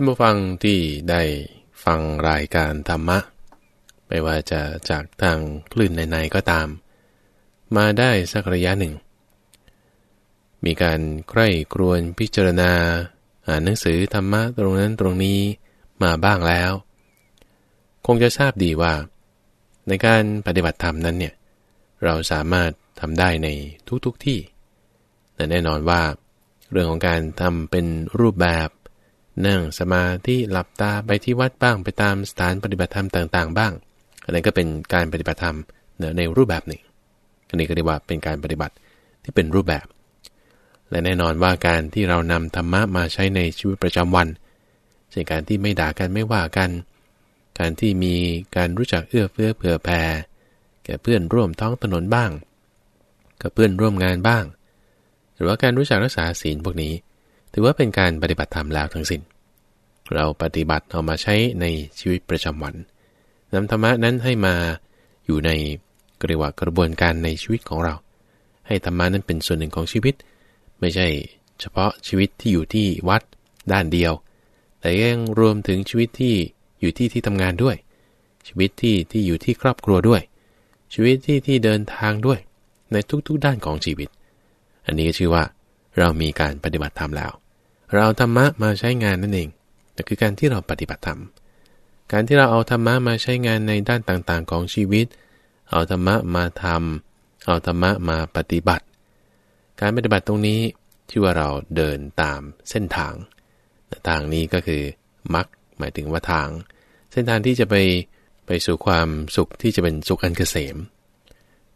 ท่านผู้ฟังที่ได้ฟังรายการธรรมะ ไม่ว่าจะจากทางคลื่นในๆก็ตาม มาได้สักระยะหนึ่ง มีการใคร่ครวญพิจารณา อ่านหนังสือธรรมะตรงนั้นตรงนี้มาบ้างแล้ว คงจะทราบดีว่า ในการปฏิบัติธรรมนั้นเนี่ย เราสามารถทำได้ในทุกๆทที่แต่แน่นอนว่า เรื่องของการทำเป็นรูปแบบ นั่งสมาธิหลับตาไปที่วัดบ้างไปตามสถานปฏิบัติธรรมต่างๆ บ้าง อันนี้ก็เป็นการปฏิบัติธรรมในรูปแบบหนึ่งอันนี้ก็เรียกว่าเป็นการปฏิบัติที่เป็นรูปแบบ และแน่นอนว่าการที่เรานำธรรมะมาใช้ในชีวิตประจำวันเช่นการที่ไม่ด่ากันไม่ว่ากัน การที่มีการรู้จักเอื้อเฟื้อเผื่อแผ่แก่เพื่อนร่วมท้องถนนบ้าง กับเพื่อนร่วมงานบ้าง หรือว่าการรู้จักรักษาศีลพวกนี้ ถือว่าเป็นการปฏิบัติธรรมแล้วทั้งสิน้น เราปฏิบัติเอามาใช้ในชีวิตประจำวันนำธรรมะนั้นให้มาอยู่ในกระว่ากระบวนการในชีวิตของเรา ให้ธรรมะนั้นเป็นส่วนหนึ่งของชีวิต ไม่ใช่เฉพาะชีวิตที่อยู่ที่วัดด้านเดียว แต่ยังรวมถึงชีวิตที่อยู่ที่ที่ทำงานด้วย ชีวิตที่ที่อยู่ที่ครอบครัวด้วย ชีวิตที่ที่เดินทางด้วย ในทุกๆด้านของชีวิต อันนี้ชื่อว่า เรามีการปฏิบัติธรรมแล้ว เราธรรมะมาใช้งานนั่นเอง นั่คือการที่เราปฏิบัติธรรม การที่เราเอาธรรมะมาใช้งานในด้านต่างๆ ของชีวิต เอาธรรมะมาทำเอาธรรมะมาปฏิบัติ การปฏิบัติตรงนี้ชื่ว่าเราเดินตามเส้นทางทางนี้ก็คือมักหมายถึงว่าทาง เส้นทางที่จะไปไปสู่ความสุขที่จะเป็นสุขอันเกษม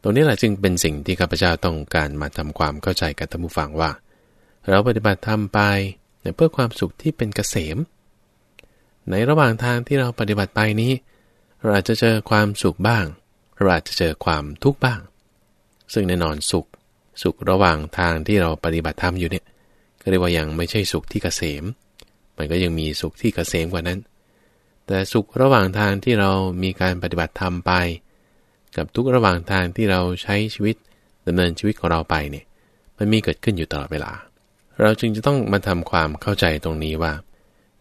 ตรงนี้แหละจึงเป็นสิ่งที่ข้าพเจ้าต้องการมาทำความเข้าใจกับท่านผู้ฟังว่า เราปฏิบัติธรรมไปเพื่อความสุขที่เป็นเกษม ในระหว่างทางที่เราปฏิบัติไปนี้ เราอาจจะเจอความสุขบ้าง เราอาจจะเจอความทุกข์บ้าง ซึ่งแน่นอนสุข สุขระหว่างทางที่เราปฏิบัติธรรมอยู่เนี่ยก็เรียกว่ายังไม่ใช่สุขที่เกษม มันก็ยังมีสุขที่เกษมกว่านั้น แต่สุขระหว่างทางที่เรามีการปฏิบัติธรรมไป กับทุกระหว่างทางที่เราใช้ชีวิตดำเนินชีวิตของเราไปเนี่ย มันมีเกิดขึ้นอยู่ตลอดเวลา เราจึงจะต้องมาทำความเข้าใจตรงนี้ว่า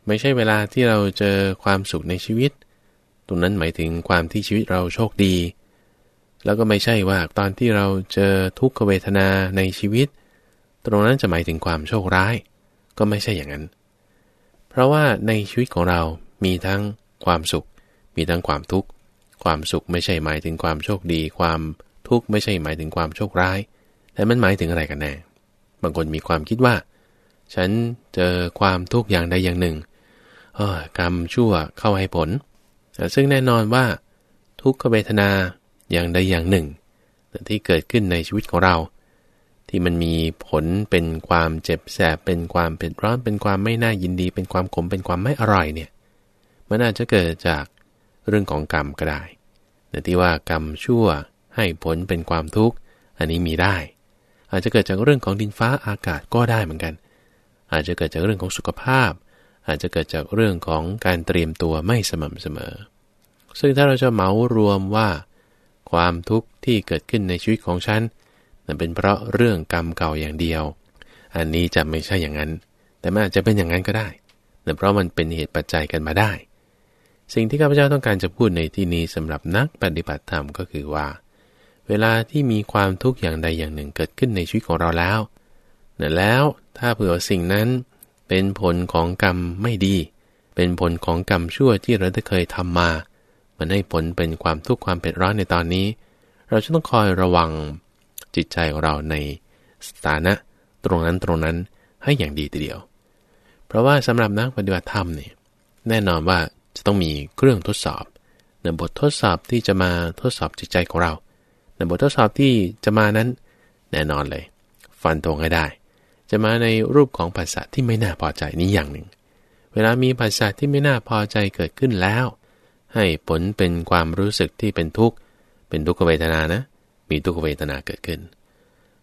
ไม่ใช่เวลาที่เราเจอความสุขในชีวิต ตรงนั้นหมายถึงความที่ชีวิตเราโชคดี แล้วก็ไม่ใช่ว่าตอนที่เราเจอทุกขเวทนาในชีวิต ตรงนั้นจะหมายถึงความโชคร้าย ก็ไม่ใช่อย่างนั้น เพราะว่าในชีวิตของเรามีทั้งความสุข มีทั้งความทุกข์ ความสุขไม่ใช่หมายถึงความโชคดี ความทุกข์ไม่ใช่หมายถึงความโชคร้าย แต่มันหมายถึงอะไรกันแน่ บางคนมีความคิดว่า ฉันเจอความทุกข์อย่างใดอย่างหนึ่ง กรรมชั่วเข้าให้ผล ซึ่งแน่นอนว่า ทุกขเวทนาอย่างใดอย่างหนึ่ง ที่เกิดขึ้นในชีวิตของเรา ที่มันมีผลเป็นความเจ็บแสบเป็นความเผ็ดร้อนเป็นความไม่น่ายินดี เป็นความขมเป็นความไม่อร่อยเนี่ยมันอาจจะเกิดจากเรื่องของกรรมก็ได้แต่ที่ว่ากรรมชั่วให้ผลเป็นความทุกข์อันนี้มีได้ อาจจะเกิดจากเรื่องของดินฟ้าอากาศก็ได้เหมือนกัน อาจจะเกิดจากเรื่องของสุขภาพ อาจจะเกิดจากเรื่องของการเตรียมตัวไม่สม่ำเสมอ ซึ่งถ้าเราจะเหมารวมว่า ความทุกข์ที่เกิดขึ้นในชีวิตของฉันนั้นเป็นเพราะเรื่องกรรมเก่าอย่างเดียว อันนี้จะไม่ใช่อย่างนั้น แต่มันอาจจะเป็นอย่างนั้นก็ได้แต่เพราะมันเป็นเหตุปัจจัยกันมาได้ สิ่งที่ข้าพเจ้าต้องการจะพูดในที่นี้สำหรับนักปฏิบัติธรรมก็คือว่า เวลาที่มีความทุกข์อย่างใดอย่างหนึ่งเกิดขึ้นในชีวิตของเราแล้วแล้วถ้าเผื่อสิ่งนั้น เป็นผลของกรรมไม่ดี เป็นผลของกรรมชั่วที่เราได้เคยทำมา มันให้ผลเป็นความทุกข์ความเผ็ดร้อนในตอนนี้ เราจะต้องคอยระวังจิตใจของเราในสถานะ ตรงนั้นตรงนั้นให้อย่างดีทีเดียว เพราะว่าสำหรับนักปฏิบัติธรรมเนี่ยแน่นอนว่าจะต้องมีเครื่องทดสอบในบททดสอบที่จะมาทดสอบจิตใจของเราแต่บททดสอบที่จะมานั้น แน่นอนเลย ฟันตรงให้ได้ จะมาในรูปของภาษาที่ไม่น่าพอใจนี้อย่างหนึ่ง เวลามีภาษาที่ไม่น่าพอใจเกิดขึ้นแล้ว ให้ผลเป็นความรู้สึกที่เป็นทุกข์ เป็นทุกขเวทนานะ มีทุกขเวทนาเกิดขึ้น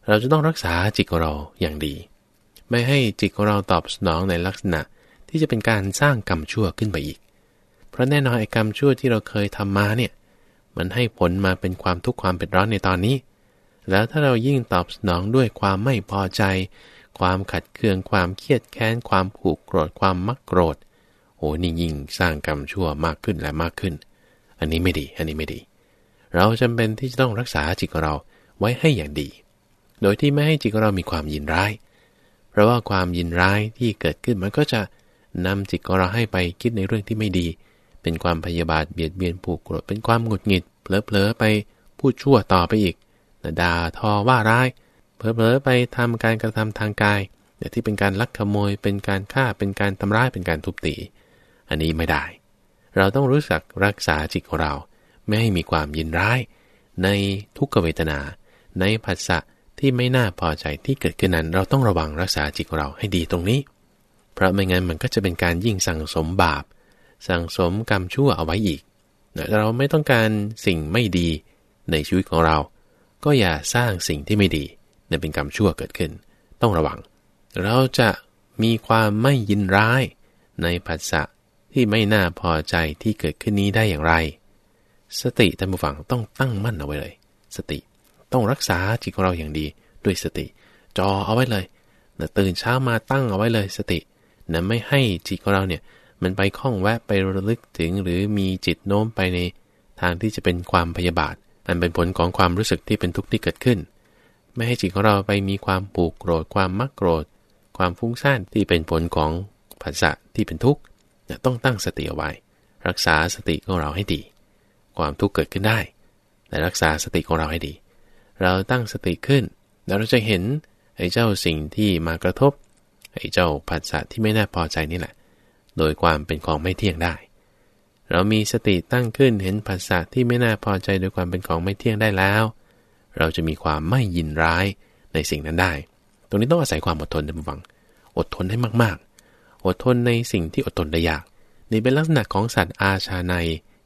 เราจะต้องรักษาจิตของเราอย่างดี ไม่ให้จิตของเราตอบสนองในลักษณะที่จะเป็นการสร้างกรรมชั่วขึ้นไปอีก เพราะแน่นอนไอ้กรรมชั่วที่เราเคยทำมาเนี่ย มันให้ผลมาเป็นความทุกข์ความเป็นร้อนในตอนนี้ แล้วถ้าเรายิ่งตอบสนองด้วยความไม่พอใจ ความขัดเคืองความเครียดแค้นความผูกโกรธความมักโกรธโอ้นี่ยิ่งสร้างกรรมชั่วมากขึ้นและมากขึ้น อันนี้ไม่ดี อันนี้ไม่ดี เราจำเป็นที่จะต้องรักษาจิตของเราไว้ให้อย่างดี โดยที่ไม่ให้จิตของเรามีความยินร้าย เพราะว่าความยินร้ายที่เกิดขึ้นมันก็จะนำจิตของเราให้ไปคิดในเรื่องที่ไม่ดี เป็นความพยาบาทเบียดเบียนผูกโกรธ เป็นความหงุดหงิด เผลอๆไปพูดชั่วต่อไปอีกด่าทอว่าร้าย เผลอๆไปทำการกระทำทางกายแต่ที่เป็นการลักขโมยเป็นการฆ่าเป็นการทำร้ายเป็นการทุบตี อันนี้ไม่ได้ เราต้องรู้จักรักษาจิตของเรา ไม่ให้มีความยินร้าย ในทุกขเวทนา ในผัสสะที่ไม่น่าพอใจที่เกิดขึ้นนั้น เราต้องระวังรักษาจิตของเราให้ดีตรงนี้ เพราะไม่งั้นมันก็จะเป็นการยิ่งสั่งสมบาป สั่งสมกรรมชั่วเอาไว้อีก เราไม่ต้องการสิ่งไม่ดีในชีวิตของเรา ก็อย่าสร้างสิ่งที่ไม่ดี ในเป็นกรรมชั่วเกิดขึ้น ต้องระวัง เราจะมีความไม่ยินร้ายในภาษะที่ไม่น่าพอใจที่เกิดขึ้นนี้ได้อย่างไร สติท่านผู้ฟังต้องตั้งมั่นเอาไว้เลย สติต้องรักษาจิตของเราอย่างดีด้วยสติ จอเอาไว้เลยนะตื่นเช้ามาตั้งเอาไว้เลยสตินะไม่ให้จิตของเราเนี่ยมันไปคล้องแวะไประลึกถึงหรือมีจิตโน้มไปในทางที่จะเป็นความพยาบาท อันเป็นผลของความรู้สึกที่เป็นทุกข์ที่เกิดขึ้น ไม่ให้จิตของเราไปมีความปูกโกรธความมักโกรธ ความฟุ้งซ่านที่เป็นผลของภาษะที่เป็นทุกข์ต้องตั้งสติเอาไว้ รักษาสติของเราให้ดี ความทุกข์เกิดขึ้นได้ แต่รักษาสติของเราให้ดี เราตั้งสติขึ้นแล้วเราจะเห็นไอ้เจ้าสิ่งที่มากระทบไอ้เจ้าภาษะที่ไม่น่าพอใจนี่แหละ โดยความเป็นของไม่เที่ยงได้ เรามีสติตั้งขึ้นเห็นภาษะที่ไม่น่าพอใจโดยความเป็นของไม่เที่ยงได้แล้ว เราจะมีความไม่ยินร้ายในสิ่งนั้นได้ ตรงนี้ต้องอาศัยความอดทนนะบัง อดทนให้มากๆ อดทนในสิ่งที่อดทนได้ยาก นี่เป็นลักษณะของสัตว์อาชาใน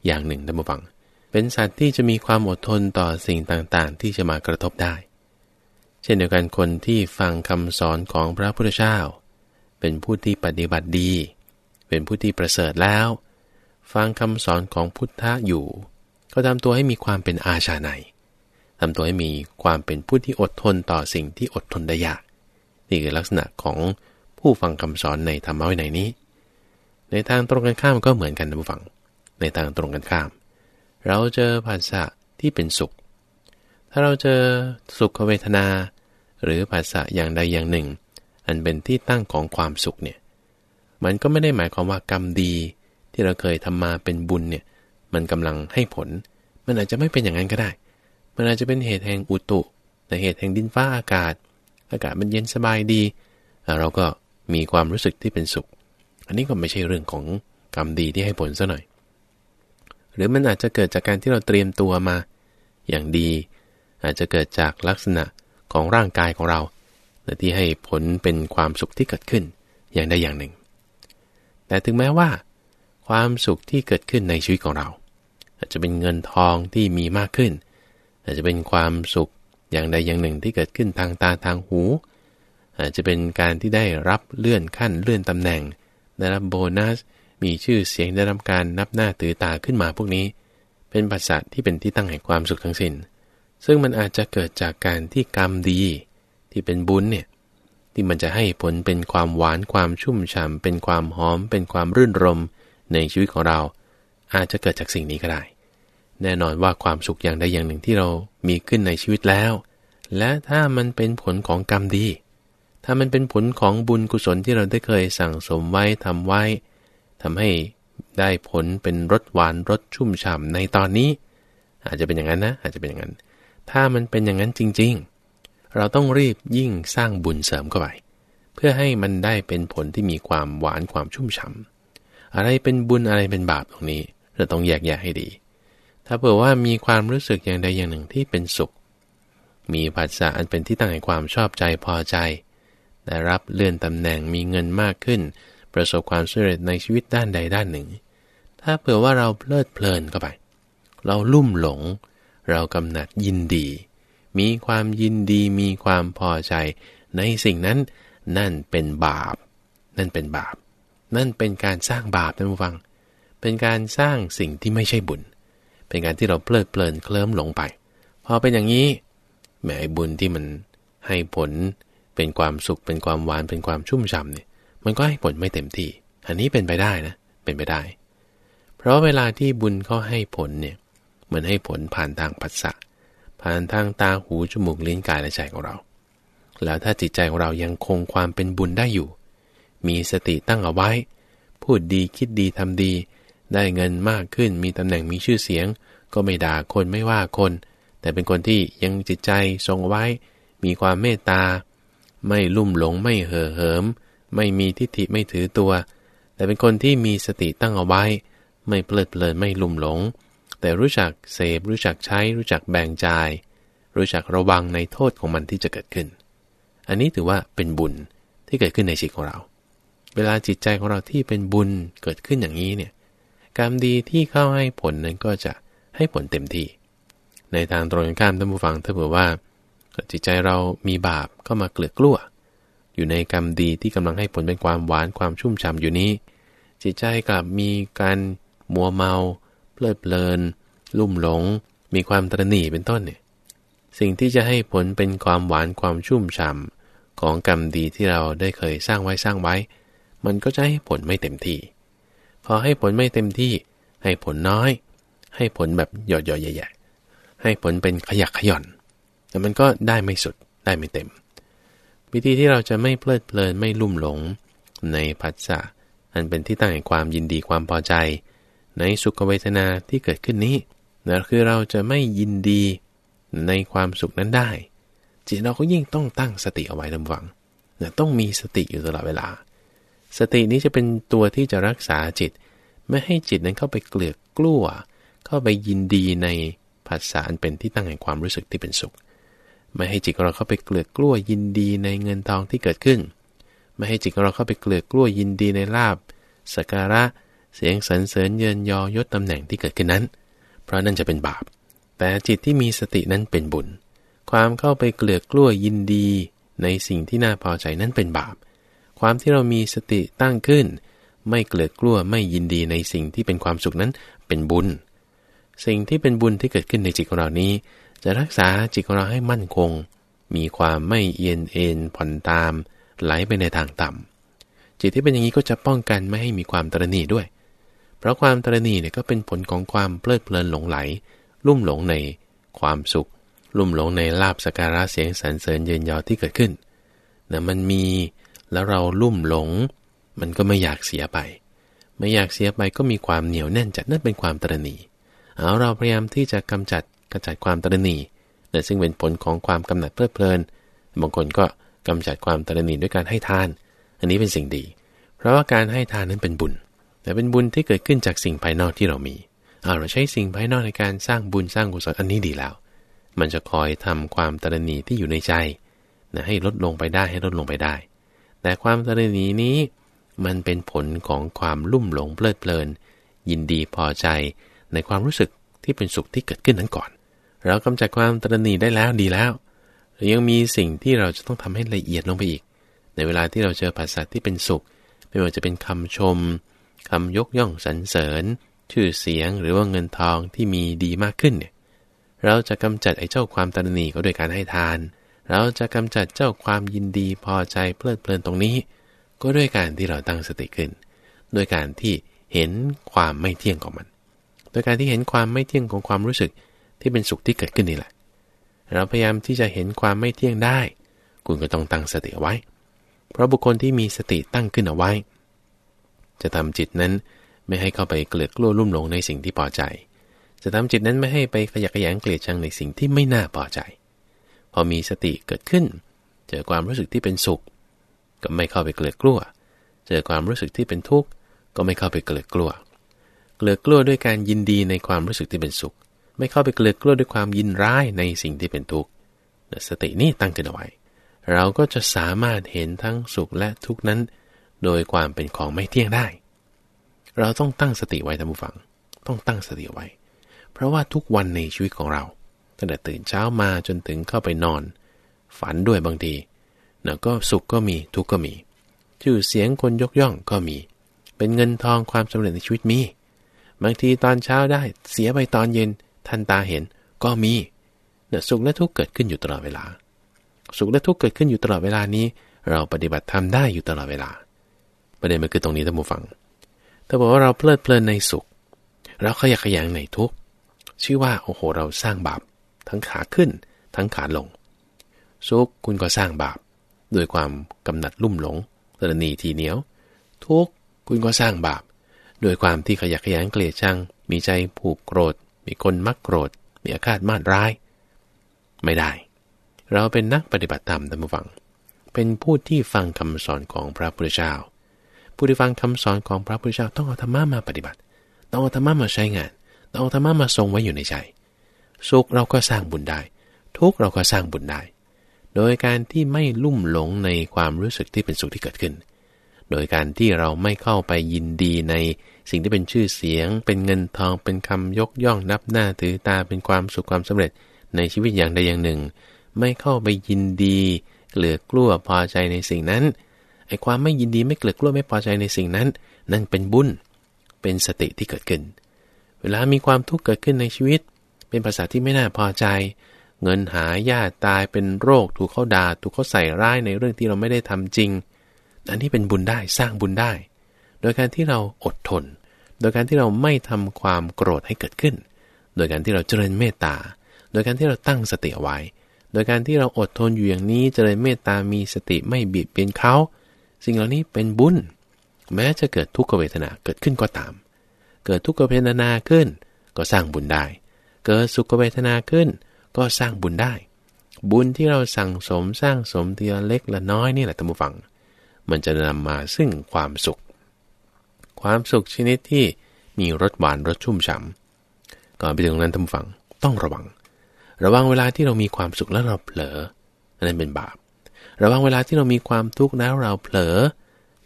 อย่างหนึ่งนะบัง เป็นสัตว์ที่จะมีความอดทนต่อสิ่งต่างๆ ที่จะมากระทบได้ เช่นเดียวกันคนที่ฟังคำสอนของพระพุทธเจ้า เป็นผู้ที่ปฏิบัติดี เป็นผู้ที่ประเสริฐแล้ว ฟังคำสอนของพุทธะอยู่ ก็ทำตัวให้มีความเป็นอาชาใน ทำตัวให้มีความเป็นผู้ที่อดทนต่อสิ่งที่อดทนได้ยาก นี่คือลักษณะของผู้ฟังคำสอนในธรรมะวินัยนี้ ในทางตรงกันข้ามก็เหมือนกันนะผู้ฟัง ในทางตรงกันข้าม เราเจอภาษาที่เป็นสุข ถ้าเราเจอสุขเวทนา หรือภาษาอย่างใดอย่างหนึ่ง อันเป็นที่ตั้งของความสุขเนี่ย มันก็ไม่ได้หมายความว่ากรรมดี ที่เราเคยทำมาเป็นบุญเนี่ย มันกำลังให้ผล มันอาจจะไม่เป็นอย่างนั้นก็ได้ มันอาจจะเป็นเหตุแห่งอุตุแต่เหตุแห่งดินฟ้าอากาศ อากาศมันเย็นสบายดี เราก็มีความรู้สึกที่เป็นสุข อันนี้ก็ไม่ใช่เรื่องของกรรมดีที่ให้ผลซะหน่อย หรือมันอาจจะเกิดจากการที่เราเตรียมตัวมา อย่างดี อาจจะเกิดจากลักษณะของร่างกายของเราที่ให้ผลเป็นความสุขที่เกิดขึ้นอย่างใดอย่างหนึ่ง แต่ถึงแม้ว่า ความสุขที่เกิดขึ้นในชีวิตของเรา อาจจะเป็นเงินทองที่มีมากขึ้น อาจจะเป็นความสุขอย่างใดอย่างหนึ่งที่เกิดขึ้นทางตาทางหู อาจจะเป็นการที่ได้รับเลื่อนขั้นเลื่อนตำแหน่ง ได้รับโบนัส มีชื่อเสียงได้รับการนับหน้าตือตาขึ้นมาพวกนี้ เป็นภาษาที่เป็นที่ตั้งแห่งความสุขทั้งสิน้น ซึ่งมันอาจจะเกิดจากการที่กรรมดีที่เป็นบุญเนี่ยที่มันจะให้ผลเป็นความหวานความชุ่มฉ่าเป็นความหอม เป็นความรื่นรมในชีวิตของเรา อาจจะเกิดจากสิ่งนี้ก็ได้ แน่นอนว่าความสุขอย่างใดอย่างหนึ่งที่เรามีขึ้นในชีวิตแล้ว และถ้ามันเป็นผลของกรรมดี ถ้ามันเป็นผลของบุญกุศลที่เราได้เคยสั่งสมไว้ทำไว้ทำให้ได้ผลเป็นรสหวานรสชุ่มฉ่าในตอนนี้ อาจจะเป็นอย่างนั้นนะ อาจจะเป็นอย่างนั้น ถ้ามันเป็นอย่างนั้นจริง ๆ เราต้องรีบยิ่งสร้างบุญเสริมเข้าไปเพื่อให้มันได้เป็นผลที่มีความหวานความชุ่มฉ่าอะไรเป็นบุญอะไรเป็นบาปตรงนี้ เราต้องแยกแยะให้ดี ถ้าเผื่อว่ามีความรู้สึกอย่างใดอย่างหนึ่งที่เป็นสุข มีผัสสะอันเป็นที่ตั้งแห่งความชอบใจพอใจ ได้รับเลื่อนตำแหน่งมีเงินมากขึ้น ประสบความสำเร็จในชีวิตด้านใดด้านหนึ่ง ถ้าเผื่อว่าเราเพลิดเพลินเข้าไป เราลุ่มหลง เรากำหนัดยินดี มีความยินดีมีความพอใจ ในสิ่งนั้นนั่นเป็นบาป นั่นเป็นบาป นั่นเป็นการสร้างบาปท่านผู้ฟัง เป็นการสร้างสิ่งที่ไม่ใช่บุญ เป็นการที่เราเพลิดเพลินเคลิ้มหลงไป พอเป็นอย่างนี้แหมบุญที่มันให้ผลเป็นความสุขเป็นความหวานเป็นความชุ่มฉ่าเนี่ยมันก็ให้ผลไม่เต็มที่ อันนี้เป็นไปได้นะ เป็นไปได้ เพราะเวลาที่บุญเขาให้ผลเนี่ยเหมือนให้ผลผ่านทางปัสสะผ่านทางตาหูจมูกลิ้นกายและใจของเรา แล้วถ้าจิตใจของเรายังคงความเป็นบุญได้อยู่ มีสติตั้งเอาไว้ พูดดีคิดดีทำดี ได้เงินมากขึ้นมีตำแหน่งมีชื่อเสียง ก็ไม่ด่าคนไม่ว่าคน แต่เป็นคนที่ยังจิตใจทรงไว้ มีความเมตตา ไม่ลุ่มหลงไม่เห่อเหิม ไม่มีทิฏฐิไม่ถือตัว แต่เป็นคนที่มีสติตั้งเอาไว้ ไม่เพลิดเพลินไม่ลุ่มหลง แต่รู้จักเสพรู้จักใช้ รู้จักแบ่งจ่าย รู้จักระวังในโทษของมันที่จะเกิดขึ้น อันนี้ถือว่าเป็นบุญที่เกิดขึ้นในจิตของเรา เวลาจิตใจของเราที่เป็นบุญเกิดขึ้นอย่างนี้เนี่ย กรรมดีที่เข้าให้ผลนั้นก็จะให้ผลเต็มที่ ในทางตรงกันข้ามท่านผู้ฟังถ้าเผื่อว่า จิตใจเรามีบาปเข้ามาเกลือกลัวอยู่ในกรรมดีที่กำลังให้ผลเป็นความหวานความชุ่มฉ่าอยู่นี้ จิตใจกลับมีการมัวเมาเพลิดเพลิน ลุ่มหลง มีความตรณีเป็นต้นเนี่ยสิ่งที่จะให้ผลเป็นความหวานความชุ่มฉ่ำของกรรมดีที่เราได้เคยสร้างไว้สร้างไว้ มันก็จะให้ผลไม่เต็มที่ พอให้ผลไม่เต็มที่ ให้ผลน้อย ให้ผลแบบหยอดๆใหญ่ๆให้ผลเป็นขยักขย่อน แต่มันก็ได้ไม่สุดได้ไม่เต็ม วิธีที่เราจะไม่เพลิดเพลินไม่ลุ่มหลง ในพัสสะอันเป็นที่ตั้งแห่งความยินดีความพอใจ ในสุขเวทนาที่เกิดขึ้นนี้นะคือเราจะไม่ยินดีในความสุขนั้นได้จิตเราก็ยิ่งต้องตั้งสติเอาไว้ลำวังนะต้องมีสติอยู่ตลอดเวลา สตินี้จะเป็นตัวที่จะรักษาจิต ไม่ให้จิตนั้นเข้าไปเกลือกกลัว เข้าไปยินดีในภาษาอันเป็นที่ตั้งแห่งความรู้สึกที่เป็นสุข ไม่ให้จิตเราเข้าไปเกลือกกลัวยินดีในเงินทองที่เกิดขึ้น ไม่ให้จิตเราเข้าไปเกลือกกลัวยินดีในลาบสการะ เสียงสรรเสริญเยินยอยศตำแหน่งที่เกิดขึ้นนั้น เพราะนั่นจะเป็นบาป แต่จิตที่มีสตินั้นเป็นบุญ ความเข้าไปเกลือกกลั้วยินดี ในสิ่งที่น่าพอใจนั้นเป็นบาป ความที่เรามีสติตั้งขึ้น ไม่เกลือกลั้วไม่ยินดีในสิ่งที่เป็นความสุขนั้นเป็นบุญ สิ่งที่เป็นบุญที่เกิดขึ้นในจิตของเรานี้ จะรักษาจิตของเราให้มั่นคง มีความไม่เอียนเอ็นผ่อนตาม ไหลไปในทางต่ำจิตที่เป็นอย่างนี้ก็จะป้องกันไม่ให้มีความตรณีด้วย เพราะความตรณีเนี่ยก็เป็นผลของความเพลิดเพลินหลงไหล ลุ่มหลงในความสุข ลุ่มหลงในลาบสการะเสียงสรรเสริญเยินยอที่เกิดขึ้นนะมันมี แล้วเราลุ่มหลง มันก็ไม่อยากเสียไป ไม่อยากเสียไปก็มีความเหนียวแน่นจัดนั่นเป็นความตรณีเอาเราพยายามที่จะกำจัดกระจัดความตรณีแต่ซึ่งเป็นผลของความกำหนัดเพลิดเพลิน บางคนก็กำจัดความตรณีด้วยการให้ทาน อันนี้เป็นสิ่งดี เพราะว่าการให้ทานนั้นเป็นบุญ แต่เป็นบุญที่เกิดขึ้นจากสิ่งภายนอกที่เรามีเอาเราใช้สิ่งภายนอกในการสร้างบุญสร้างกุศลอันนี้ดีแล้ว มันจะคอยทำความตรณีที่อยู่ในใจนะให้ลดลงไปได้ให้ลดลงไปได้ แต่ความตรณีนี้ มันเป็นผลของความลุ่มหลงเพลิดเพลิน ยินดีพอใจในความรู้สึกที่เป็นสุขที่เกิดขึ้นนั้นก่อน เรากำจัดความตรณีได้แล้วดีแล้ว ยังมีสิ่งที่เราจะต้องทำให้ละเอียดลงไปอีก ในเวลาที่เราเจอภาษาที่เป็นสุข ไม่ว่าจะเป็นคำชมคำยกย่องสรรเสริญ ชื่อเสียงหรือว่าเงินทองที่มีดีมากขึ้นเนี่ยเราจะกำจัดไอ้เจ้าความตรณีก็โดยการให้ทาน เราจะกำจัดเจ้าความยินดีพอใจเพลิดเพลินตรงนี้ ก็ด้วยการที่เราตั้งสติขึ้น ด้วยการที่เห็นความไม่เที่ยงของมัน โดยการที่เห็นความไม่เที่ยงของความรู้สึกที่เป็นสุขที่เกิดขึ้นนี่แหละ เราพยายามที่จะเห็นความไม่เที่ยงได้ คุณก็ต้องตั้งสติไว้ เพราะบุคคลที่มีสติตั้งขึ้นเอาไว้ จะทำจิตนั้นไม่ให้เข้าไปเกลือกกลัวลุ่มหลงในสิ่งที่พอใจ จะทำจิตนั้นไม่ให้ไปขยักขยงเกลียดชังในสิ่งที่ไม่น่าพอใจ พอมีสติเกิดขึ้น เจอความรู้สึกที่เป็นสุข ก็ไม่เข้าไปเกลือกลัว เจอความรู้สึกที่เป็นทุกข์ก็ไม่เข้าไปเกลือกลัว เกลือกลัวด้วยการยินดีในความรู้สึกที่เป็นสุข ไม่เข้าไปเกลือกลัวด้วยความยินร้ายในสิ่งที่เป็นทุกข์สตินี้ตั้งขึ้นเอาไว้ เราก็จะสามารถเห็นทั้งสุขและทุกข์นั้น โดยความเป็นของไม่เที่ยงได้ เราต้องตั้งสติไว้ท่านผู้ฟัง ต้องตั้งสติไว้ เพราะว่าทุกวันในชีวิตของเรา ตั้งแต่ตื่นเช้ามาจนถึงเข้าไปนอน ฝันด้วยบางทีนะก็สุขก็มีทุกข์ก็มี ชื่อเสียงคนยกย่องก็มี เป็นเงินทองความสำเร็จในชีวิตมี บางทีตอนเช้าได้เสียไปตอนเย็นทันตาเห็นก็มีนะสุขและทุกข์เกิดขึ้นอยู่ตลอดเวลา สุขและทุกข์เกิดขึ้นอยู่ตลอดเวลานี้ เราปฏิบัติทำได้อยู่ตลอดเวลา ประเด็นมันคือตรงนี้ท่านผู้ฟัง ถ้าบอกว่าเราเพลิดเพลินในสุข เราขยักขยังในทุกข์ชื่อว่าโอ้โหเราสร้างบาป ทั้งขาขึ้น ทั้งขาลง สุขคุณก็สร้างบาปด้วยความกำหนัดลุ่มหลงตรณีทีเหนียว ทุกข์คุณก็สร้างบาปด้วยความที่ขยักขยงเกลียดชัง มีใจผูกโกรธ มีคนมักโกรธ มีอาฆาตมาดร้าย ไม่ได้ เราเป็นนักปฏิบัติธรรมท่านผู้ฟัง เป็นผู้ที่ฟังคำสอนของพระพุทธเจ้า ผู้ที่ฟังคำสอนของพระพุทธเจ้าต้องเอาธรรมะมาปฏิบัติ ต้องเอาธรรมะมาใช้งาน ต้องเอาธรรมะมาทรงไว้อยู่ในใจ สุขเราก็สร้างบุญได้ ทุกเราก็สร้างบุญได้ โดยการที่ไม่ลุ่มหลงในความรู้สึกที่เป็นสุขที่เกิดขึ้น โดยการที่เราไม่เข้าไปยินดีในสิ่งที่เป็นชื่อเสียง เป็นเงินทองเป็นคำยกย่องนับหน้าถือตาเป็นความสุขความสำเร็จในชีวิตอย่างใดอย่างหนึ่ง ไม่เข้าไปยินดีเกลือกลัวพอใจในสิ่งนั้นไอ้ความไม่ยินดีไม่เกลือกลัวไม่พอใจในสิ่งนั้น นั่นเป็นบุญ เป็นสติที่เกิดขึ้น เวลามีความทุกข์เกิดขึ้นในชีวิต เป็นภาษาที่ไม่น่าพอใจ เงินหายาตายเป็นโรคถูกเขาด่าถูกเขาใส่ร้ายในเรื่องที่เราไม่ได้ทำจริง อันนี้เป็นบุญได้สร้างบุญได้ โดยการที่เราอดทน โดยการที่เราไม่ทำความโกรธให้เกิดขึ้น โดยการที่เราเจริญเมตตา โดยการที่เราตั้งสติไว้ โดยการที่เราอดทนอยู่อย่างนี้เจริญเมตตามีสติไม่บีบเบียนเขา สิ่งเหล่านี้เป็นบุญ แม้จะเกิดทุกขเวทนาเกิดขึ้นก็ตาม เกิดทุกขเวทนาขึ้นก็สร้างบุญได้ เกิดสุขเวทนาขึ้น ก็สร้างบุญได้ บุญที่เราสั่งสมสร้างสมทีละเล็กละน้อยนี่แหละท่านผู้ฟัง มันจะนำมาซึ่งความสุข ความสุขชนิดที่มีรสหวานรสชุ่มฉ่ำก่อนไปถึงนั้นท่านฟังต้องระวัง ระวังเวลาที่เรามีความสุขแล้วเราเผลอนั่นเป็นบาป ระวังเวลาที่เรามีความทุกข์แล้วเราเผลอ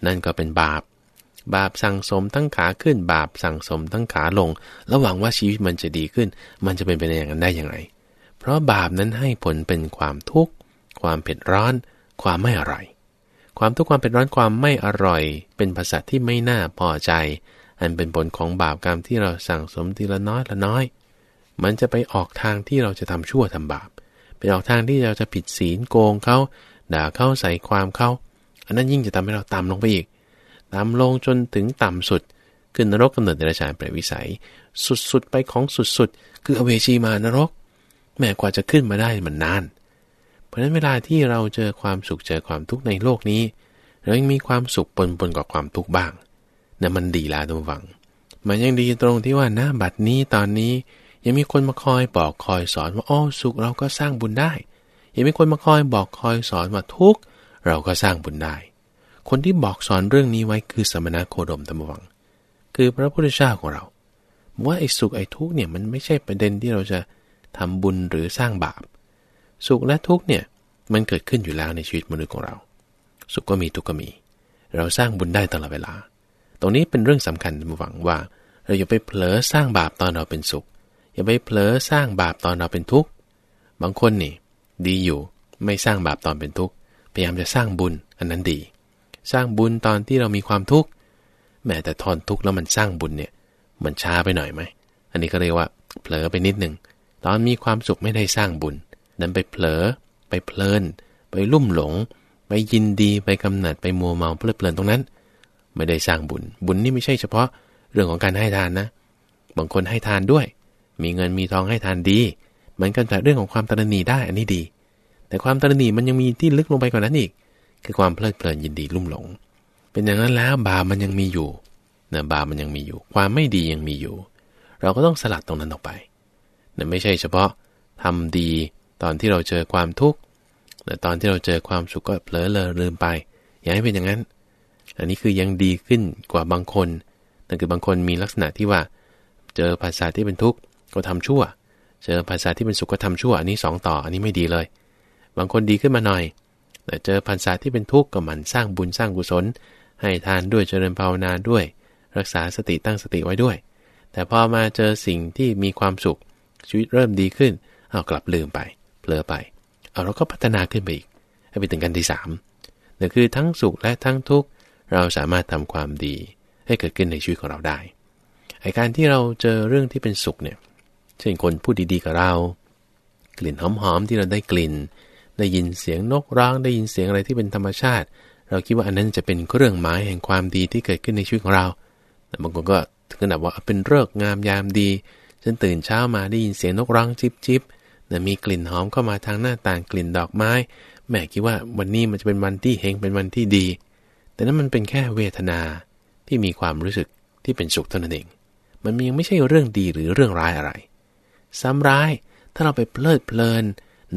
นั่นก็เป็นบาป บาปสั่งสมทั้งขาขึ้น บาปสั่งสมทั้งขาลง ระหวังว่าชีวิตมันจะดีขึ้น มันจะเป็นไปนอย่างนั้นได้อย่างไร เพราะบาปนั้นให้ผลเป็นความทุกข์ ความเผ็ดร้อน ความไม่อร่อย ความทุกข์ความเป็นร้อนความไม่อร่อย เป็นภาษาที่ไม่น่าพอใจ อันเป็นผลของบาปกรรมที่เราสั่งสมทีละน้อยละน้อย มันจะไปออกทางที่เราจะทำชั่วทำบาปไปออกทางที่เราจะผิดศีลโกงเขาด่าเขาใส่ความเขาอันนั้นยิ่งจะทำให้เราต่ำลงไปอีก ต่ำลงจนถึงต่ำสุดขึ้นรกกำเนิดเดรัจฉานเปรตวิสัย สุดๆไปของสุดๆ คืออเวชีมานรก แม้กว่าจะขึ้นมาได้มันนาน เพราะฉะนั้นเวลาที่เราเจอความสุขเจอความทุกข์ในโลกนี้เรายังมีความสุขปนปนกับความทุกข์บ้างนั่นมันดีล้วทุกฝัง มันยังดีตรงที่ว่าหน้าบัดนี้ตอนนี้ ยังมีคนมาคอยบอกคอยสอนว่าอ้อสุขเราก็สร้างบุญได้ ยังมีคนมาคอยบอกคอยสอนว่าทุกข์เราก็สร้างบุญได้ คนที่บอกสอนเรื่องนี้ไว้คือสมณะโคดมตมวัง คือพระพุทธเจ้าของเรา ว่าไอ้สุขไอ้ทุกข์เนี่ยมันไม่ใช่ประเด็นที่เราจะทำบุญหรือสร้างบาป สุขและทุกข์เนี่ยมันเกิดขึ้นอยู่แล้วในชีวิตมนุษย์ของเรา สุขก็มีทุกข์ก็มี เราสร้างบุญได้ตลอดเวลา ตรงนี้เป็นเรื่องสำคัญหวังว่า เราอย่าไปเผลอสร้างบาปตอนเราเป็นสุข อย่าไปเผลอสร้างบาปตอนเราเป็นทุกข์ บางคนนี่ ดีอยู่ไม่สร้างบาปตอนเป็นทุกข์ พยายามจะสร้างบุญอันนั้นดี สร้างบุญตอนที่เรามีความทุกข์แม้แต่ทอนทุกข์แล้วมันสร้างบุญเนี่ย มันช้าไปหน่อยไหม อันนี้ก็เรียกว่าเผลอไปนิดหนึ่งตอนมีความสุขไม่ได้สร้างบุญ นั้นไปเผลอ ไปเพลิน ไปลุ่มหลง ไปยินดีไปกำหนัดไปมัวเมาเพลิดเพลินตรงนั้น ไม่ได้สร้างบุญ บุญนี่ไม่ใช่เฉพาะเรื่องของการให้ทานนะ บางคนให้ทานด้วย มีเงินมีทองให้ทานดีมันก็จะเรื่องของความตระหนี่ได้อันนี้ดี แต่ความตระหนี่มันยังมีที่ลึกลงไปกว่านั้นอีก คือความเพลิดเพลินยินดีลุ่มหลง เป็นอย่างนั้นแล้วบาปมันยังมีอยู่นะบาปมันยังมีอยู่ ความไม่ดียังมีอยู่ เราก็ต้องสลัดตรงนั้นออกไปนะไม่ใช่เฉพาะทำดีตอนที่เราเจอความทุกข์แต่ตอนที่เราเจอความสุขก็เผลอเลอลืมไป อย่าให้เป็นอย่างนั้น อันนี้คือยังดีขึ้นกว่าบางคนนั่นคือบางคนมีลักษณะที่ว่า เจอภาษาที่เป็นทุกข์ก็ทำชั่ว เจอภาษาที่เป็นสุขก็ทำชั่ว อันนี้ 2 ต่อ อันนี้ไม่ดีเลย บางคนดีขึ้นมาหน่อย เจอภาษาที่เป็นทุกข์ก็มันสร้างบุญสร้างกุศล ให้ทานด้วยเจริญภาวนาด้วย รักษาสติตั้งสติไว้ด้วย แต่พอมาเจอสิ่งที่มีความสุขชีวิตเริ่มดีขึ้นเอากลับลืมไปลอไปเอาเราก็พัฒนาขึ้นไปอีกให้ไปถึงกันที่สามนั่นคือทั้งสุขและทั้งทุกข์เราสามารถทำความดีให้เกิดขึ้นในชีวิตของเราได้ไอการที่เราเจอเรื่องที่เป็นสุขเนี่ยเช่นคนพูดดีๆกับเรา กลิ่นหอมๆที่เราได้กลิ่น ได้ยินเสียงนกร้องได้ยินเสียงอะไรที่เป็นธรรมชาติ เราคิดว่าอันนั้นจะเป็นเครื่องหมายแห่งความดีที่เกิดขึ้นในชีวิตของเราบางคนก็ถึงขนาดว่าเป็นเลิกงามยามดีฉันตื่นเช้ามาได้ยินเสียงนกร้องจิบจิบนะมีกลิ่นหอมเข้ามาทางหน้าต่างกลิ่นดอกไม้แม่คิดว่าวันนี้มันจะเป็นวันที่เฮงเป็นวันที่ดี แต่นั้นมันเป็นแค่เวทนาที่มีความรู้สึกที่เป็นสุขเท่านั้นเอง มันยังไม่ใช่เรื่องดีหรือเรื่องร้ายอะไร ซ้ำร้ายถ้าเราไปเพลิดเพลิน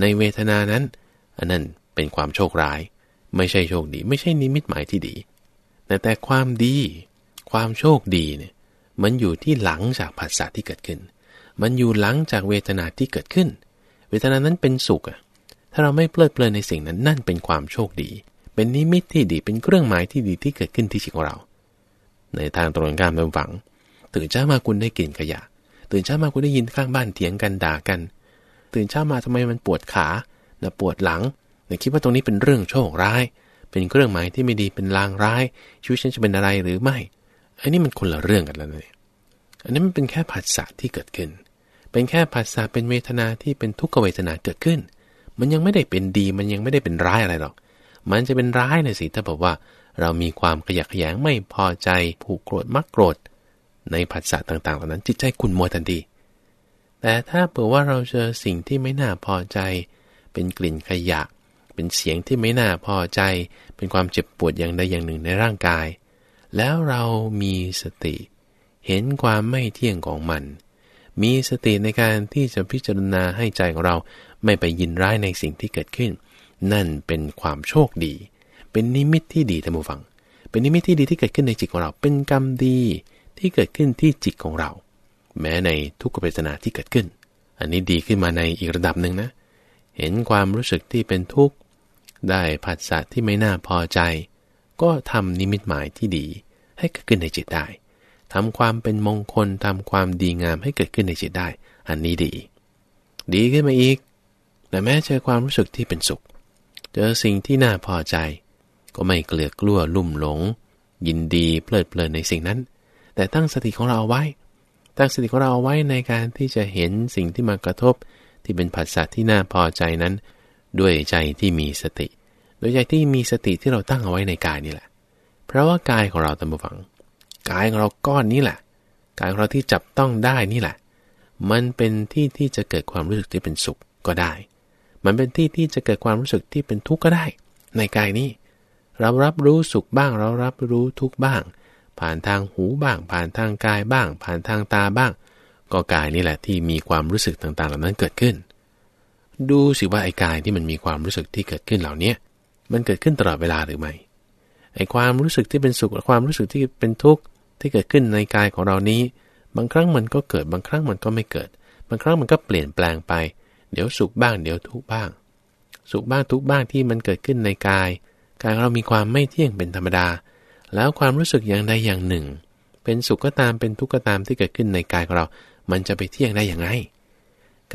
ในเวทนานั้น อันนั้นเป็นความโชคร้าย ไม่ใช่โชคดี ไม่ใช่นิมิตหมายที่ดีแต่แต่ความดี ความโชคดีเนี่ยมันอยู่ที่หลังจากผัสสะที่เกิดขึ้น มันอยู่หลังจากเวทนาที่เกิดขึ้น เวทนานั้นเป็นสุขอะถ้าเราไม่เพลิดเพลินในสิ่งนั้นนั่นเป็นความโชคดี เป็นนิมิตที่ดี เป็นเครื่องหมายที่ดีที่เกิดขึ้นที่จิตของเรา ในทางตรงกันเป็นฝัง ตื่นเช้ามาคุณได้กลิ่นขยะ ตื่นเช้ามาคุณได้ยินข้างบ้านเถียงกันด่ากัน ตื่นเช้ามาทำไมมันปวดขา นะปวดหลังนะคิดว่าตรงนี้เป็นเรื่องโชคร้าย เป็นเครื่องหมายที่ไม่ดีเป็นลางร้าย ชีวิตฉันจะเป็นอะไรหรือไม่ อันนี้มันคนละเรื่องกันแล้วเนี่ยอันนี้มันเป็นแค่ผัสสะที่เกิดขึ้น เป็นแค่ผัสสะเป็นเวทนาที่เป็นทุกขเวทนาเกิดขึ้น มันยังไม่ได้เป็นดี มันยังไม่ได้เป็นร้ายอะไรหรอก มันจะเป็นร้ายนะสิถ้าบอกว่า เรามีความขยะแขยงไม่พอใจผูกโกรธมักโกรธ ในผัสสะต่างๆเหล่านั้นจิตใจคุณมัวทันทีแต่ถ้าเผื่อว่าเราเจอสิ่งที่ไม่น่าพอใจ เป็นกลิ่นขยะ เป็นเสียงที่ไม่น่าพอใจ เป็นความเจ็บปวดอย่างใดอย่างหนึ่งในร่างกาย แล้วเรามีสติ เห็นความไม่เที่ยงของมัน มีสติในการที่จะพิจารณาให้ใจของเราไม่ไปยินร้ายในสิ่งที่เกิดขึ้น นั่นเป็นความโชคดี เป็นนิมิตที่ดีท่านผู้ฟัง เป็นนิมิตที่ดีที่เกิดขึ้นในจิตของเรา เป็นกรรมดีที่เกิดขึ้นที่จิตของเรา แม้ในทุกขเวทนาที่เกิดขึ้น อันนี้ดีขึ้นมาในอีกระดับหนึ่งนะ เห็นความรู้สึกที่เป็นทุกข์ ได้ผัสสะที่ไม่น่าพอใจ ก็ทำนิมิตหมายที่ดีให้เกิดขึ้นในจิตได้ทำความเป็นมงคลทำความดีงามให้เกิดขึ้นในจิตได้ อันนี้ดี ดีขึ้นมาอีก แต่แม้เจอความรู้สึกที่เป็นสุข เจอสิ่งที่น่าพอใจ ก็ไม่เกลือกลัวลุ่มหลง ยินดีเพลิดเพลินในสิ่งนั้น แต่ตั้งสติของเราเอาไว้ ตั้งสติของเราเอาไว้ในการที่จะเห็นสิ่งที่มากระทบ ที่เป็นผัสสะที่น่าพอใจนั้น ด้วยใจที่มีสติ โดยใจที่มีสติที่เราตั้งเอาไว้ในกายนี่แหละ เพราะว่ากายของเราตามฝังกายของเราก้อนนี้แหละ กายของเราที่จับต้องได้นี่แหละ มันเป็นที่ที่จะเกิดความรู้สึกที่เป็นสุขก็ได้ มันเป็นที่ที่จะเกิดความรู้สึกที่เป็นทุกข์ก็ได้ ในกายนี้ เรารับรู้สุขบ้าง เรารับรู้ทุกข์บ้าง ผ่านทางหูบ้าง ผ่านทางกายบ้าง ผ่านทางตาบ้าง ก็กายนี่แหละที่มีความรู้สึกต่างๆ เหล่านั้นเกิดขึ้น ดูสิว่าไอ้กายที่มันมีความรู้สึกที่เกิดขึ้นเหล่านี้มันเกิดขึ้นตลอดเวลาหรือไม่ไอ้ความรู้สึกที่เป็นสุขความรู้สึกที่เป็นทุกข์ที่เกิดขึ้นในกายของเรานี้ บางครั้งมันก็เกิดบางครั้งมันก็ไม่เกิด บางครั้งมันก็เปลี่ยนแปลงไป เดี๋ยวสุขบ้างเดี๋ยวทุกบ้าง สุขบ้างทุกบ้างที่มันเกิดขึ้นในกาย กายเรามีความไม่เที่ยงเป็นธรรมดา แล้วความรู้สึกอย่างใดอย่างหนึ่ง เป็นสุขก็ตามเป็นทุกข์ก็ตามที่เกิดขึ้นในกายของเรา มันจะไปเที่ยงได้อย่างไร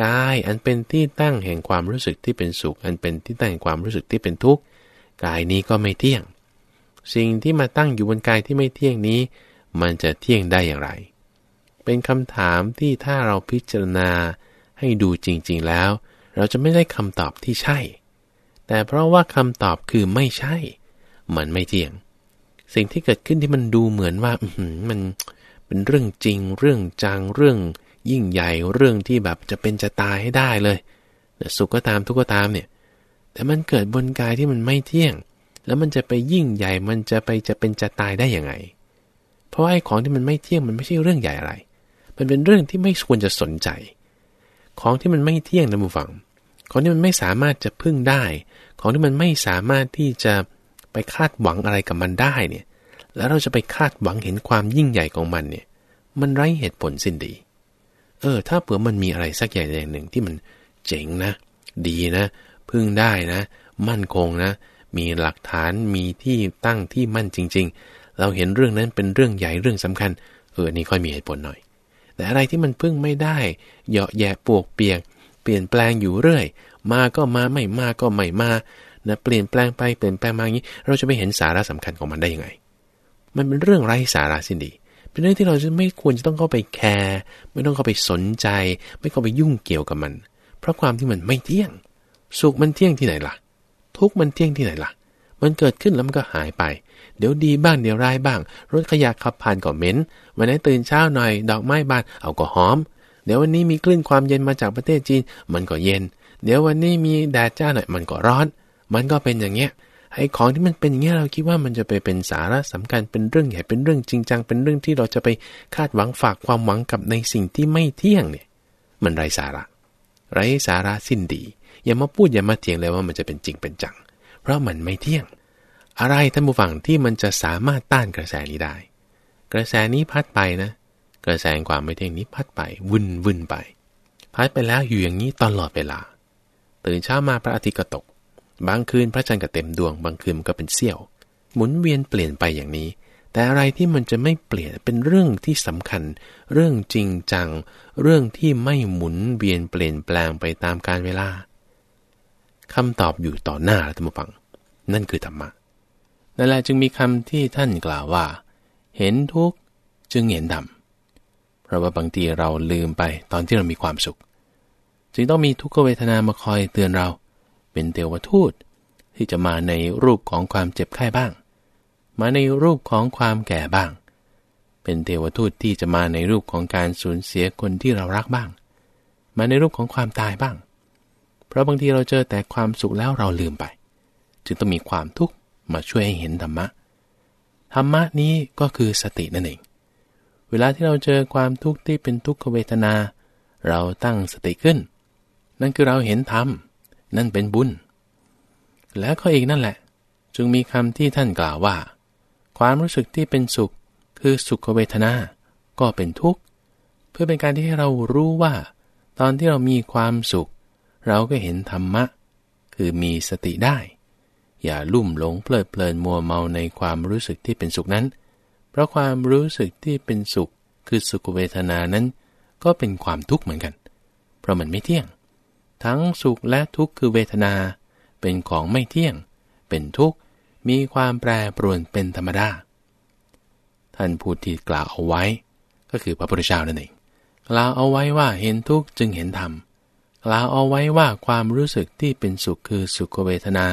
กายอันเป็นที่ตั้งแห่งความรู้สึกที่เป็นสุข อันเป็นที่ตั้งแห่งความรู้สึกที่เป็นทุกข์กายนี้ก็ไม่เที่ยง สิ่งที่มาตั้งอยู่บนกายที่ไม่เที่ยงนี้ มันจะเที่ยงได้อย่างไร เป็นคำถามที่ถ้าเราพิจารณาให้ดูจริง ๆแล้ว เราจะไม่ได้คำตอบที่ใช่ แต่เพราะว่าคำตอบคือไม่ใช่ มันไม่เที่ยง สิ่งที่เกิดขึ้นที่มันดูเหมือนว่ามันเป็นเรื่องจริง เรื่องจังเรื่อง ยิ่งใหญ่เรื่องที่แบบจะเป็นจะตายให้ได้เลยสุขก็ตามทุกข์ก็ตามเนี่ย แต่มันเกิดบนกายที่มันไม่เที่ยง แล้วมันจะไปยิ่งใหญ่มันจะไปจะเป็นจะตายได้ยังไง เพราะไอ้ของที่มันไม่เที่ยงมันไม่ใช่เรื่องใหญ่อะไร มันเป็นเรื่องที่ไม่ควรจะสนใจ ของที่มันไม่เที่ยงนะมูฟัง ของที่มันไม่สามารถจะพึ่งได้ ของที่มันไม่สามารถที่จะไปคาดหวังอะไรกับมันได้เนี่ย แล้วเราจะไปคาดหวังเห็นความยิ่งใหญ่ของมันเนี่ย มันไร้เหตุผลสิ้นดี เออ ถ้าเผื่อมันมีอะไรสักอย่างอย่างหนึ่งที่มันเจ๋งนะ ดีนะ พึ่งได้นะ มั่นคงนะ มีหลักฐานมีที่ตั้งที่มั่นจริง ๆ เราเห็นเรื่องนั้นเป็นเรื่องใหญ่เรื่องสำคัญ เออนี่ค่อยมีเหตุผลหน่อย แต่อะไรที่มันพึ่งไม่ได้ เหยาะแยะปวกเปียก เปลี่ยนแปลงอยู่เรื่อย มาก็มาไม่มาก็ไม่มานะเปลี่ยนแปลงไปเปลี่ยนแปลงมาอย่างนี้ เราจะไปเห็นสาระสำคัญของมันได้ยังไง มันเป็นเรื่องไร้สาระสิ้นดี เป็นเรื่องที่เราจะไม่ควรจะต้องเข้าไปแคร์ไม่ต้องเข้าไปสนใจ ไม่เข้าไปยุ่งเกี่ยวกับมัน เพราะความที่มันไม่เที่ยง สุขมันเที่ยงที่ไหนล่ะ ทุกมันเที่ยงที่ไหนล่ะ มันเกิดขึ้นแล้วมันก็หายไป เดี๋ยวดีบ้างเดี๋ยวร้ายบ้าง รถขยะขับผ่านก็เหม็นวันนี้ตื่นเช้าหน่อย ดอกไม้บานเอาก็หอม เดี๋ยววันนี้มีคลื่นความเย็นมาจากประเทศจีน มันก็เย็น เดี๋ยววันนี้มีแดดจ้าหน่อยมันก็ร้อน มันก็เป็นอย่างเงี้ย ไอ้ของที่มันเป็นอย่างเงี้ยเราคิดว่ามันจะไปเป็นสาระสำคัญเป็นเรื่องใหญ่เป็นเรื่องจริงจังเป็นเรื่องที่เราจะไปคาดหวังฝากความหวังกับในสิ่งที่ไม่เที่ยงเนี่ย มันไร้สาระ ไร้สาระสิ้นดี อย่ามาพูดอย่ามาเถียงเลยว่ามันจะเป็นจริงเป็นจัง เพราะมันไม่เที่ยง อะไรท่านผู้ฟังที่มันจะสามารถต้านกระแสนี้ได้ กระแสนี้พัดไปนะ กระแสความไม่เที่ยงนี้พัดไปวุ่นวุ่นไป พัดไปแล้วอยู่อย่างนี้ตลอดเวลา ตื่นเช้ามาพระอาทิตย์ก็ตก บางคืนพระจันทร์ก็เต็มดวง บางคืนมันก็เป็นเสี้ยว หมุนเวียนเปลี่ยนไปอย่างนี้ แต่อะไรที่มันจะไม่เปลี่ยนเป็นเรื่องที่สำคัญ เรื่องจริงจัง เรื่องที่ไม่หมุนเวียนเปลี่ยนแปลงไปตามกาลเวลาคำตอบอยู่ต่อหน้าท่านผู้ฟัง นั่นคือธรรมะนั่นแหละจึงมีคำที่ท่านกล่าวว่า เห็นทุกข์จึงเห็นดำเพราะว่าบางทีเราลืมไปตอนที่เรามีความสุข จึงต้องมีทุกขเวทนามาคอยเตือนเรา เป็นเทวทูต ที่จะมาในรูปของความเจ็บไข้บ้าง มาในรูปของความแก่บ้าง เป็นเทวทูตที่จะมาในรูปของการสูญเสียคนที่เรารักบ้าง มาในรูปของความตายบ้าง เพราะบางทีเราเจอแต่ความสุขแล้วเราลืมไป จึงต้องมีความทุกข์มาช่วยให้เห็นธรรมะ ธรรมะนี้ก็คือสตินั่นเอง เวลาที่เราเจอความทุกข์ที่เป็นทุกขเวทนา เราตั้งสติขึ้น นั่นคือเราเห็นธรรม นั่นเป็นบุญ และข้ออีกนั่นแหละ จึงมีคำที่ท่านกล่าวว่า ความรู้สึกที่เป็นสุขคือสุขเวทนา ก็เป็นทุกข์ เพื่อเป็นการที่ให้เรารู้ว่า ตอนที่เรามีความสุข เราก็เห็นธรรมะ คือมีสติได้ อย่าลุ่มหลงเพลิดเพลินมัวเมาในความรู้สึกที่เป็นสุขนั้น เพราะความรู้สึกที่เป็นสุข คือสุขเวทนานั้น ก็เป็นความทุกข์เหมือนกัน เพราะมันไม่เที่ยง ทั้งสุขและทุกข์คือเวทนา เป็นของไม่เที่ยง เป็นทุกข์ มีความแปรปรวนเป็นธรรมดา ท่านพูดที่กล่าวเอาไว้ ก็คือพระพุทธเจ้านั่นเองกล่าวเอาไว้ว่าเห็นทุกข์จึงเห็นธรรมกล่าวเอาไว้ว่าความรู้สึกที่เป็นสุขคือสุขเวทนา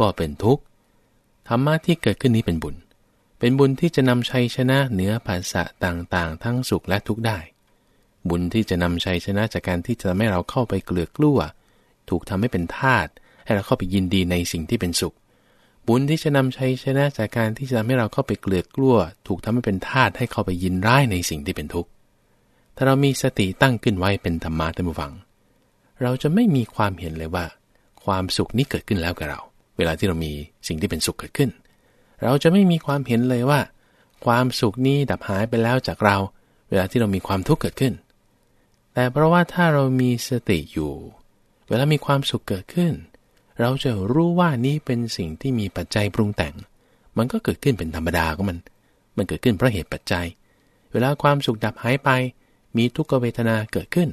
ก็เป็นทุกข์ ธรรมะที่เกิดขึ้นนี้เป็นบุญ เป็นบุญที่จะนำชัยชนะเหนือภาษะต่างๆ ทั้งสุขและทุกข์ได้ บุญที่จะนำชัยชนะจากการที่จะทำให้เราเข้าไปเกลือกลั้ว ถูกทำให้เป็นทาตให้เราเข้าไปยินดีในสิ่งที่เป็นสุข บุญที่จะนำชัยชนะจากการที่จะทำให้เราเข้าไปเกลือกลั้ว ถูกทำให้เป็นทาตให้เข้าไปยินร้ายในสิ่งที่เป็นทุกข์ถ้าเรามีสติตั้งขึ้นไว้เป็นธรรมะท่านผู้ฟัง เราจะไม่มีความเห็นเลยว่า ความสุขนี้เกิดขึ้นแล้วกับเรา เวลาที่เรามีสิ่งที่เป็นสุขเกิดขึ้น เราจะไม่มีความเห็นเลยว่า ความสุขนี้ดับหายไปแล้วจากเรา เวลาที่เรามีความทุกข์เกิดขึ้น แต่เพราะว่าถ้าเรามีสติอยู่ เวลามีความสุขเกิดขึ้น เราจะรู้ว่านี้เป็นสิ่งที่มีปัจจัยปรุงแต่ง มันก็เกิดขึ้นเป็นธรรมดาของมัน มันเกิดขึ้นเพราะเหตุปัจจัย เวลาความสุขดับหายไป มีทุกขเวทนาเกิดขึ้น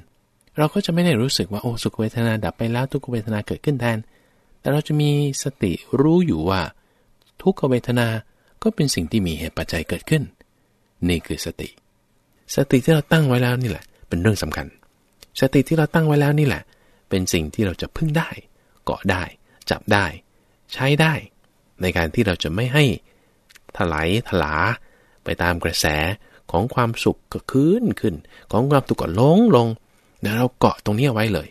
เราก็จะไม่ได้รู้สึกว่าโอ้สุขเวทนาดับไปแล้วทุกขเวทนาเกิดขึ้นแทน แต่เราจะมีสติรู้อยู่ว่า ทุกขเวทนาก็เป็นสิ่งที่มีเหตุปัจจัยเกิดขึ้น นี่คือสติ สติที่เราตั้งไว้แล้วนี่แหละ เป็นเรื่องสำคัญ สติที่เราตั้งไว้แล้วนี่แหละ เป็นสิ่งที่เราจะพึ่งได้ เกาะได้ จับได้ ใช้ได้ ในการที่เราจะไม่ให้ถลายถลา ไปตามกระแสของความสุขก็ขึ้นขึ้น ของความทุกข์ก็ลงลงแเราเกาะตรงนี้ไว้เลย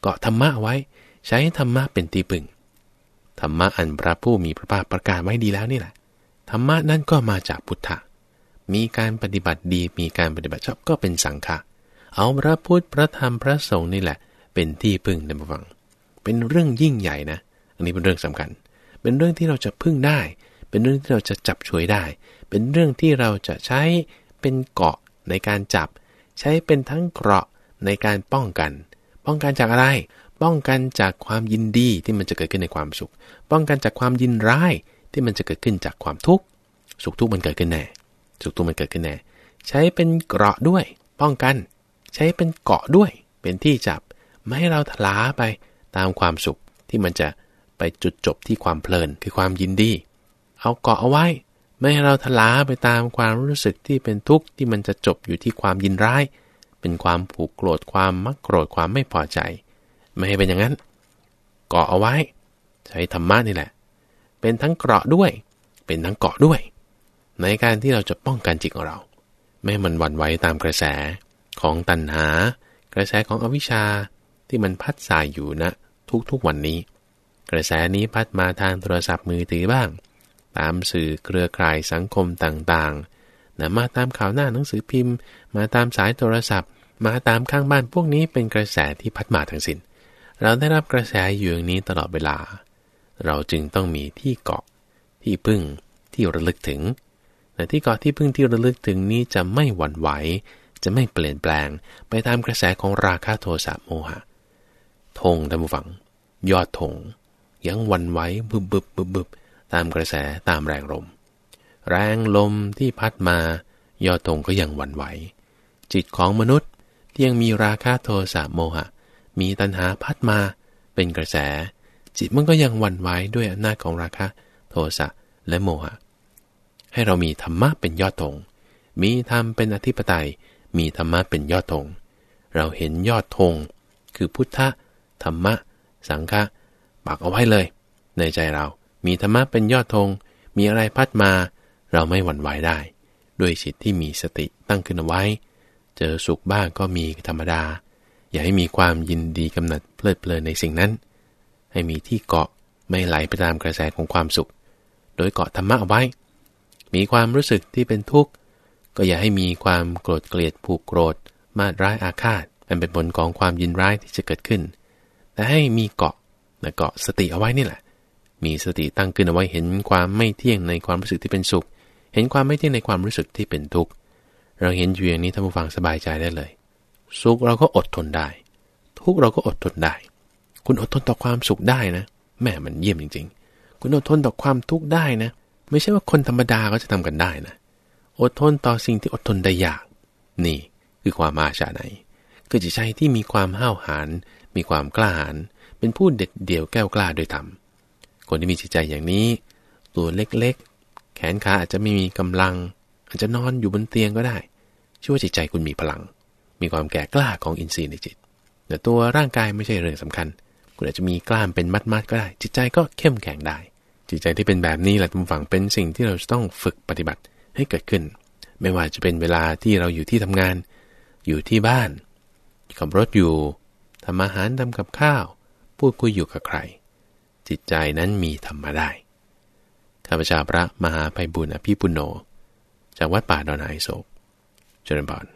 เกาะธรรมะไว้ ใช้ธรรมะเป็นตีปึงธรรมะอันพระผู้มีพระภาคประกาศไว้ดีแล้วนี่แหละธรรมะนั่นก็มาจากพุทธะมีการปฏิบัติดีมีการปฏิบัติชอบก็เป็นสังฆะ เอาพระพุทธพระธรรมพระสงฆ์นี่แหละ เป็นที่พึ่งในบัง เป็นเรื่องยิ่งใหญ่นะ อันนี้เป็นเรื่องสำคัญ เป็นเรื่องที่เราจะพึ่งได้ เป็นเรื่องที่เราจะจับช่วยได้ เป็นเรื่องที่เราจะใช้เป็นเกาะในการจับ ใช้เป็นทั้งเกราะในการป้องกัน ป้องกันจากอะไร ป้องกันจากความยินดีที่มันจะเกิดขึ้นในความสุข ป้องกันจากความยินร้ายที่มันจะเกิดขึ้นจากความทุกข์ สุขทุกข์มันเกิดขึ้นแน่ สุขทุกข์มันเกิดขึ้นแน่ ใช้เป็นเกราะด้วย ป้องกัน ใช้เป็นเกาะด้วย เป็นที่จับ ไม่ให้เราทลาไปตามความสุขที่มันจะไปจุดจบที่ความเพลินคือความยินดี เอาเกาะเอาไว้ ไม่ให้เราทลาไปตามความรู้สึกที่เป็นทุกข์ที่มันจะจบอยู่ที่ความยินร้าย เป็นความผูกโกรธความมักโกรธความไม่พอใจ ไม่ให้เป็นอย่างนั้นเกาะเอาไว้ ใช้ธรรมะนี่แหละ เป็นทั้งเกราะด้วย เป็นทั้งเกาะด้วย ในการที่เราจะป้องกันจิตของเรา ไม่ให้มันวันไหวตามกระแส ของตัณหา กระแสของอวิชชาที่มันพัดสายอยู่นะทุกๆวันนี้ กระแสนี้พัดมาทางโทรศัพท์มือถือบ้าง ตามสื่อเครือข่ายสังคมต่างๆนะมาตามข่าวหน้าหนังสือพิมพ์ มาตามสายโทรศัพท์ มาตามข้างบ้านพวกนี้เป็นกระแสที่พัดมาทั้งสิน้น เราได้รับกระแสอยู่อย่างนี้ตลอดเวลา เราจึงต้องมีที่เกาะที่พึ่งที่ระลึกถึงแต่ที่เกาะที่พึ่งที่ระลึกถึงนี้จะไม่หวั่นไหว จะไม่เปลี่ยนแปลงไปตามกระแสของราคะโทสะโมหะธงท่านผู้ฟัง ยอดธงยังวันไหวบึบบึบบึบบึบตามกระแสตามแรงลม แรงลมที่พัดมา ยอดธงก็ยังวันไหว จิตของมนุษย์ที่ยังมีราคะโทสะโมหะ มีตัณหาพัดมาเป็นกระแส จิตมันก็ยังวันไหวด้วยอำนาจของราคะโทสะและโมหะ ให้เรามีธรรมะเป็นยอดธงมีธรรมเป็นอธิปไตย มีธรรมะเป็นยอดธง เราเห็นยอดธง คือพุทธธรรมะ สังฆะปักเอาไว้เลย ในใจเรา มีธรรมะเป็นยอดธง มีอะไรพัดมา เราไม่หวั่นไหวได้ ด้วยจิตที่มีสติตั้งขึ้นเอาไว้ เจอสุขบ้างก็มีธรรมดา อย่าให้มีความยินดีกำหนัดเพลิดเพลินในสิ่งนั้น ให้มีที่เกาะไม่ไหลไปตามกระแสของความสุข โดยเกาะธรรมะเอาไว้ มีความรู้สึกที่เป็นทุกข์ ก็อย่าให้มีความโกรธเกลียดผูกโกรธ มาดร้ายอาฆาตอันเป็นผลของความยินร้ายที่จะเกิดขึ้น แต่ให้มีเกาะนะเกาะสติเอาไว้นี่แหละ มีสติตั้งขึ้นเอาไว้เห็นความไม่เที่ยงในความรู้สึกที่เป็นสุข เห็นความไม่เที่ยงในความรู้สึกที่เป็นทุกข์ เราเห็นอยู่อย่างนี้ท่านผู้ฟังสบายใจได้เลย สุขเราก็อดทนได้ ทุกข์เราก็อดทนได้ คุณอดทนต่อความสุขได้นะ แม่มันเยี่ยมจริง ๆ คุณอดทนต่อความทุกข์ได้นะ ไม่ใช่ว่าคนธรรมดาก็จะทำกันได้นะ อดทนต่อสิ่งที่อดทนได้ยาก นี่คือความอาชาไหน คือจิตใจที่มีความห้าวหาญมีความกล้าหาญเป็นผู้เด็ดเดี่ยวแก้วกล้าโดยธรรมคนที่มีจิตใจอย่างนี้ ตัวเล็กๆ แขนขาอาจจะไม่มีกำลัง อาจจะนอนอยู่บนเตียงก็ได้ชื่อว่าจิตใจคุณมีพลัง มีความแก่กล้าของอินทรีย์ในจิต แต่ตัวร่างกายไม่ใช่เรื่องสำคัญ คุณอาจจะมีกล้ามเป็นมัดๆก็ได้ จิตใจก็เข้มแข็งได้ จิตใจที่เป็นแบบนี้แหละทุกฝังเป็นสิ่งที่เราจะต้องฝึกปฏิบัติ ให้เกิดขึ้น ไม่ว่าจะเป็นเวลาที่เราอยู่ที่ทำงาน อยู่ที่บ้าน ขับรถอยู่ทำอาหารทำกับข้าว พูดคุยอยู่กับใคร จิตใจนั้นมีธรรมได้ข้าพเจ้าพระมหาภัยบุญอภิปุโน จากวัดป่าดอนไอโศกเจริญบาน